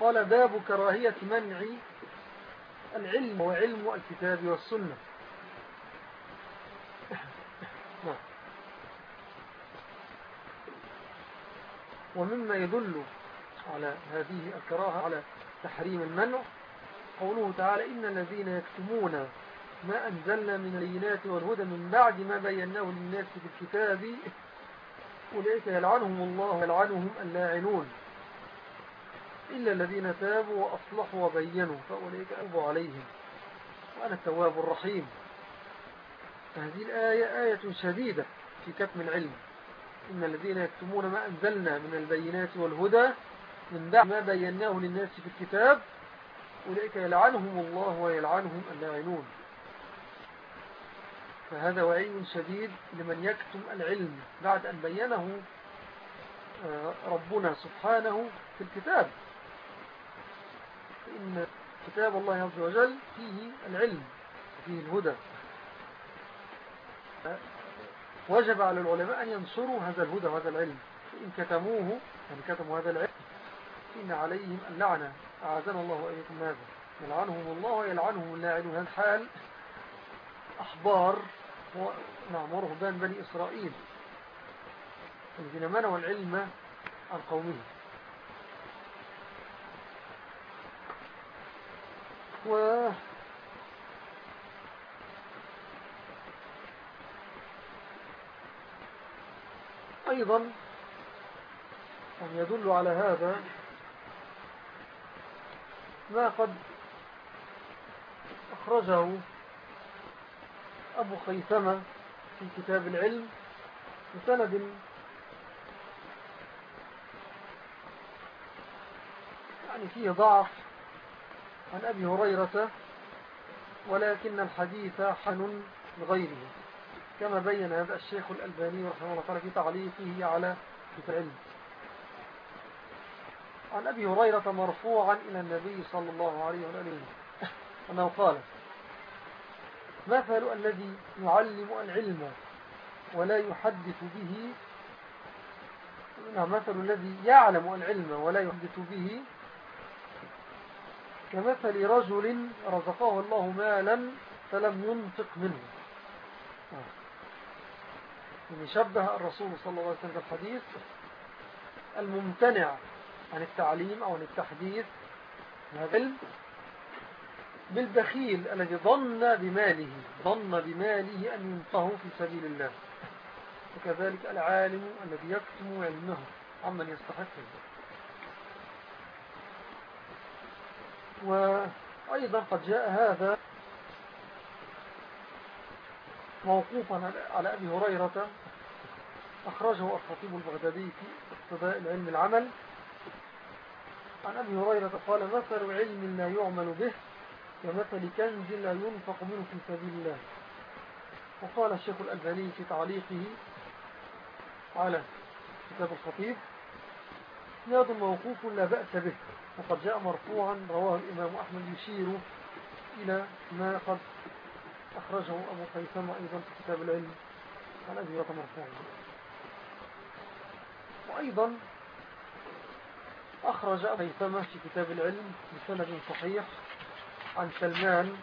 قال باب كراهية منع العلم وعلم الكتاب والسنة. نعم. ومما يدل على هذه الكراهة على تحريم المنع قوله تعالى إن الذين يكتمون ما أنزلنا من البينات والهدى من بعد ما بيناه للناس في الكتاب. أولئك يلعنهم الله ويلعنهم اللاعنون. إلا الذين تابوا وأصلحوا وبينوا فأولئك أبوا عليهم. وأنا التواب الرحيم. هذه الآية آية شديدة في كتم العلم. إن الذين يكتمون ما أنزلنا من البينات والهدى من بعد ما بيناه للناس في الكتاب أولئك يلعنهم الله ويلعنهم اللاعنون. فهذا وعي شديد لمن يكتم العلم بعد أن بينه آه، ربنا سبحانه في الكتاب. فإن كتاب الله عز وجل فيه العلم فيه الهدى. وجب على العلماء أن ينصروا هذا الهدى وهذا العلم. فإن كتموه يعني كتموا هذا العلم فإن عليهم اللعنة. أعاذنا الله وإياكم هذا. يلعنهم الله ويلعنهم اللاعنون هذا الحال أحبار. نعم ورهبان بني إسرائيل. الذين منعوا العلم عن قومهم و أيضا يدل على هذا ما قد أخرجه أبو خيثمة في كتاب العلم بسند يعني فيه ضعف عن أبي هريرة ولكن الحديث حن لغيره. كما بين هذا الشيخ الألباني رحمه الله تعالى في تعليقه على كتاب العلم. عن أبي هريرة مرفوعا إلى النبي صلى الله عليه وسلم أنه قال مثل الذي يعلم العلم ولا يحدث به مثل الذي يعلم العلم ولا يحدث به. كمثل رجل رزقه الله مالا فلم ينطق منه. يعني شبه الرسول صلى الله عليه وسلم الحديث الممتنع عن التعليم أو عن التحديث بالبخيل الذي ظن بماله ظن بماله أن ينفه في سبيل الله. وكذلك العالم الذي يكتم علمه عمن يستحقه وأيضا قد جاء هذا موقوفا على أبي هريرة أخرجه الخطيب البغدادي في اقتضاء العلم العمل. عن أبي هريرة قال مثل علم لا يعمل به كمثل كنز لا ينفق منه في سبيل الله. وقال الشيخ الألباني في تعليقه على كتاب الخطيب إسناد موقوف لا بأس به وقد جاء مرفوعا رواه الإمام أحمد يشير إلى ما قد أخرجه أبو خيثم أيضا في كتاب العلم عن أبي رقم مرفوعا. وأيضا أخرج أبو خيثم في كتاب العلم بسند صحيح عن سلمان.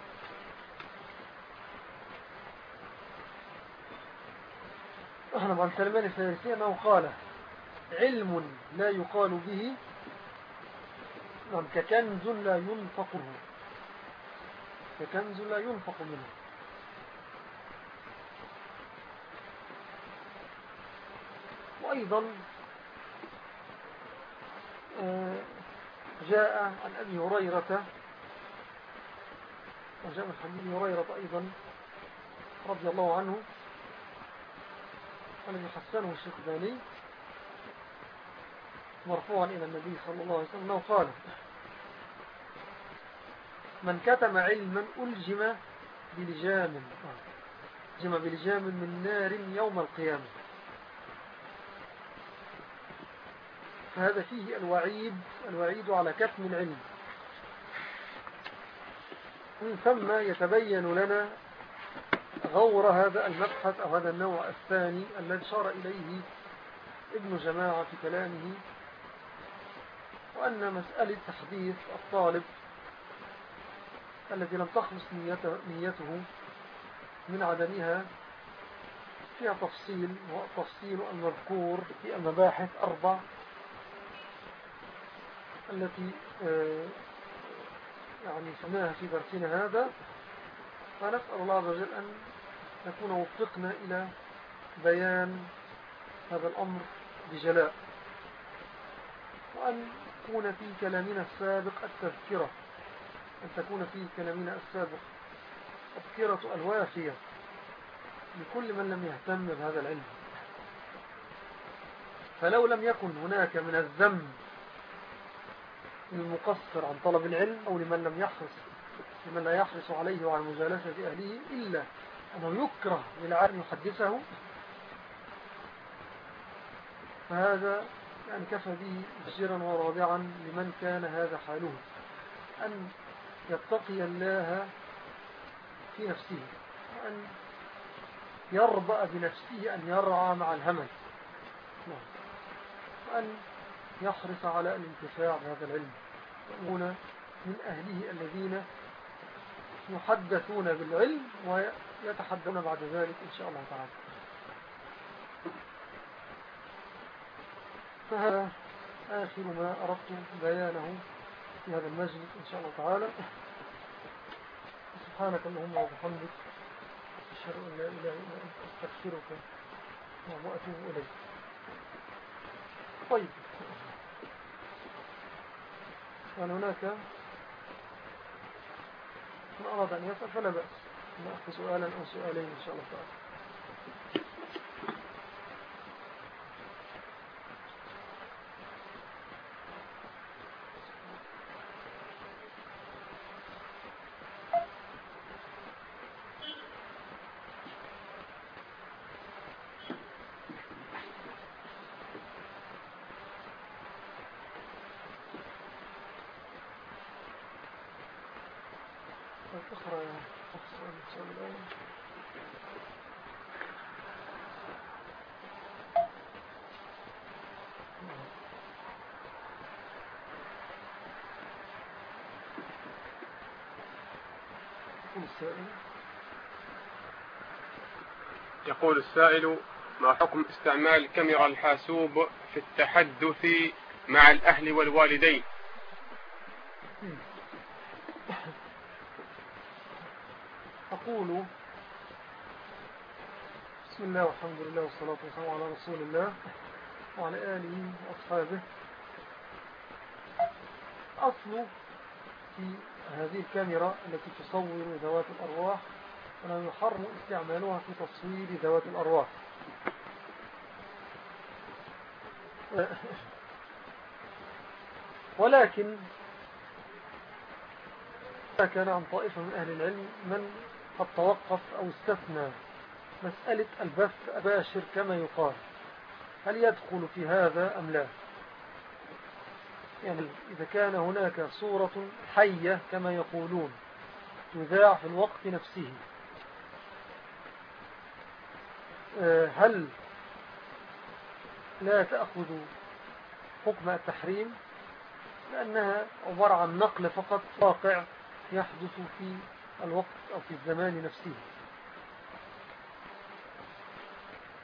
أحنا عن سلمان الفارسي أنه قال علم لا يقال به نعم ككنز لا ينفقه ككنز لا ينفق منه. وأيضا آه، جاء عن أبي هريرة وجاء من حديث هريرة أيضا رضي الله عنه الذي حسنه الشيخ مرفوعا إلى النبي صلى الله عليه وسلم أنه قال من كتم علما ألجم بلجام ألجم بلجام من نار يوم القيامة. فهذا فيه الوعيد الوعيد على كتم العلم. من ثم يتبين لنا غور هذا المبحث أو هذا النوع الثاني الذي شار إليه ابن جماعة في كلامه وأن مسألة تحديث الطالب الذي لم تخلص نيته, نيته من عدمها فيها تفصيل وتفصيل المذكور في المباحث أربع التي آه، يعني سماها في درسنا هذا فنسأل الله عز وجل أن نكون وفقنا إلى بيان هذا الأمر بجلاء وأن تكون في كلامنا السابق التذكرة أن تكون في كلامنا السابق التذكرة الوافية لكل من لم يهتم بهذا العلم. فلو لم يكن هناك من الذنب المقصر عن طلب العلم أو لمن لم يحرص لمن لا يحرص عليه وعن مجالسة أهله إلا أنه يكره للعالم يحدثه. فهذا يعني كفى به بشيرا ورابعا لمن كان هذا حاله أن يتقي الله في نفسه وأن يربأ بنفسه أن يرعى مع الهمل. وأن يحرص على الانتفاع بهذا العلم. هنا من أهله الذين يحدثون بالعلم ويتحدثون بعد ذلك إن شاء الله تعالى. فهذا آخر ما أردت بيانه في هذا المجلس إن شاء الله تعالى. سبحانك اللهم وبحمدك أشهد أن لا إله إلا أنت أستغفرك وأتوب إليك. طيب. كان هناك من أراد أن يسأل فلا بأس. نأخذ سؤالا أو سؤالين إن شاء الله تعالى. يقول السائل. ما حكم استعمال كاميرا الحاسوب في التحدث مع الأهل والوالدين؟ أقول بسم الله والحمد لله والصلاة والسلام على رسول الله وعلى آله وأصحابه. أصل في هذه الكاميرا التي تصور ذوات الأرواح أنه يحرم استعمالها في تصوير ذوات الأرواح. ولكن كان عن طائفة من أهل العلم من قد توقف أو استثنى مسألة البث أباشر كما يقال هل يدخل في هذا أم لا؟ يعني إذا كان هناك صورة حية كما يقولون تذاع في الوقت نفسه. آه، هل لا تأخذ حكم التحريم؟ لأنها عبارة عن نقل فقط واقع يحدث في الوقت أو في الزمان نفسه.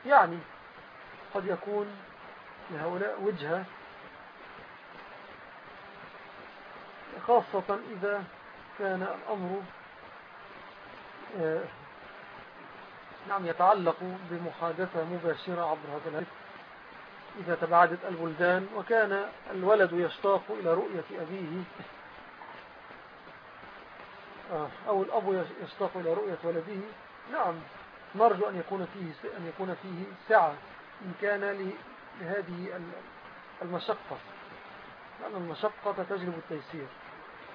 يعني قد يكون لهؤلاء وجهة خاصة إذا كان الأمر آه، نعم يتعلق بمحادثة مباشرة عبر هذا الهاتف. إذا تباعدت البلدان وكان الولد يشتاق إلى رؤية أبيه آه، أو الأب يشتاق إلى رؤية ولده نعم نرجو أن يكون فيه أن يكون فيه سعة إن كان لهذه المشقة. لأن المشقة تجلب التيسير.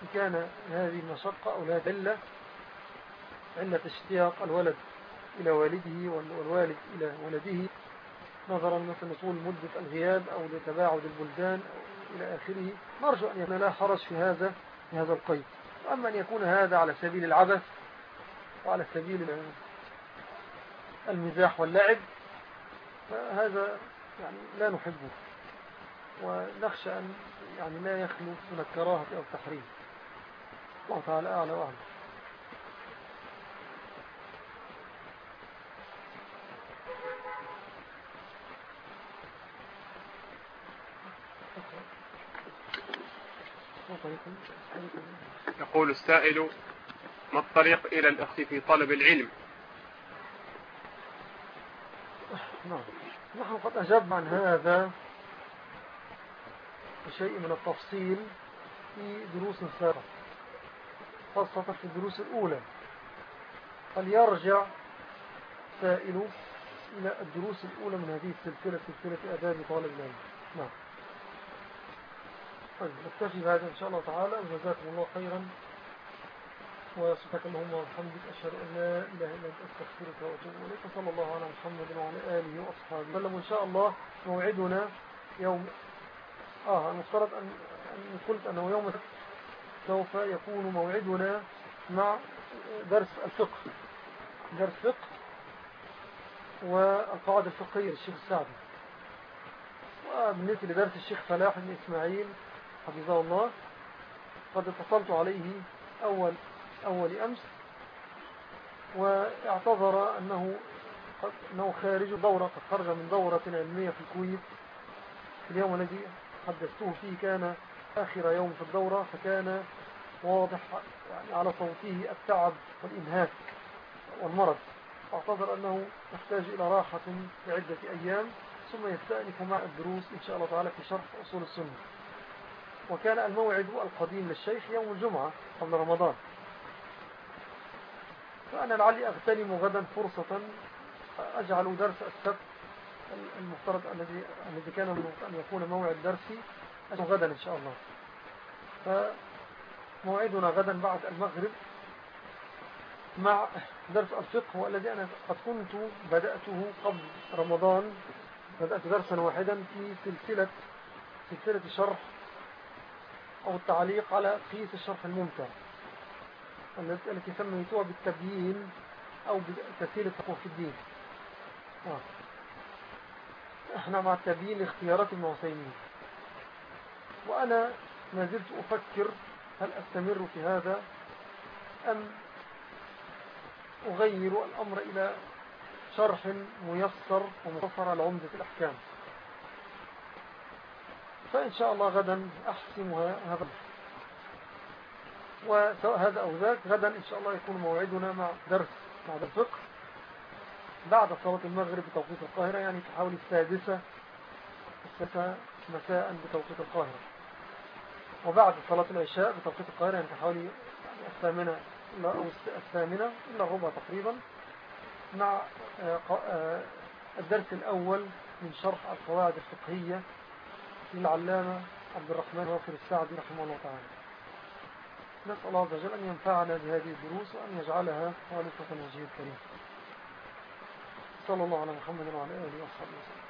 إن كان هذه المشقة أو لا دلة علة اشتياق الولد إلى والده والوالد إلى ولده نظرا مثلا طول مدة الغياب أو لتباعد البلدان أو إلى آخره نرجو أن يكون لا حرج في هذا في هذا القيد. أما أن يكون هذا على سبيل العبث وعلى سبيل المزاح واللعب فهذا يعني لا نحبه. ونخشى أن يعني لا يخلو من الكراهة أو التحريم. الله تعالى أعلى وأعلم يقول السائل ما الطريق إلى الأخذ في طلب العلم؟ نعم. نحن قد أجبنا عن هذا بشيء من التفصيل في دروس سابقة. خاصة في الدروس الأولى. فليرجع سائل إلى الدروس الأولى من هذه السلسلة سلسلة أداب طالب العلم. نعم. طيب نكتفي بهذا إن شاء الله تعالى. وجزاكم الله خيرا. وسبحانك اللهم وبحمدك أشهد أن لا إله إلا أنت أستغفرك وأتوب إليك. صلى الله على محمد وعلى آله وأصحابه. وسلم إن شاء الله موعدنا يوم. آه المفترض أن, قلت أنه يوم سوف يكون موعدنا مع درس الفقه. درس فقه والقواعد الفقهية للشيخ السعدي وبالنسبة لدرس الشيخ فلاح بن إسماعيل حفظه الله. قد اتصلت عليه أول, أول أمس واعتذر أنه, أنه خارج دورة قد خرج من دورة علمية في الكويت. في اليوم الذي حدثته فيه كان آخر يوم في الدورة فكان واضح يعني على صوته التعب والإنهاك والمرض. واعتذر أنه يحتاج إلى راحة لعدة أيام ثم يستأنف مع الدروس إن شاء الله تعالى في شرح أصول السنة. وكان الموعد القديم للشيخ يوم الجمعة قبل رمضان. فأنا لعلي أغتنم غدا فرصة أجعل درس السبت المفترض الذي كان أن يكون موعد درسي. غدا إن شاء الله. فموعدنا غدا بعد المغرب مع درس الفقه والذي أنا قد كنت بدأته قبل رمضان. بدأت درسا واحدا في سلسلة سلسلة شرح أو التعليق على قيس الشرح الممتع. التي سميتها بالتبيين أو بتسهيل التقوى في الدين. آه. إحنا مع التبيين لاختيارات المعصيمين وأنا ما زلت أفكر هل أستمر في هذا أم أغير الأمر إلى شرح ميسر ومختصر على عمدة الأحكام. فإن شاء الله غدا أحسم هذا. وسواء هذا أو ذاك غدا إن شاء الله يكون موعدنا مع درس مع الفقه بعد صلاة المغرب بتوقيت القاهرة يعني في حوالي السادسة السادسة مساء بتوقيت القاهرة. وبعد صلاة العشاء بتوقيت القاهرة يعني حوالي الثامنة أو الثامنة إلا ربع تقريبا مع آه، آه، الدرس الأول من شرح القواعد الفقهية للعلامة عبد الرحمن وافر السعدي رحمه الله تعالى. نسأل الله عز وجل أن ينفعنا بهذه الدروس وأن يجعلها خالصة وجهه الكريم. صلى الله على محمد وعلى آله وصحبه وسلم.